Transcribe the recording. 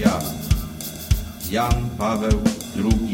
ja, Jan Paweł II.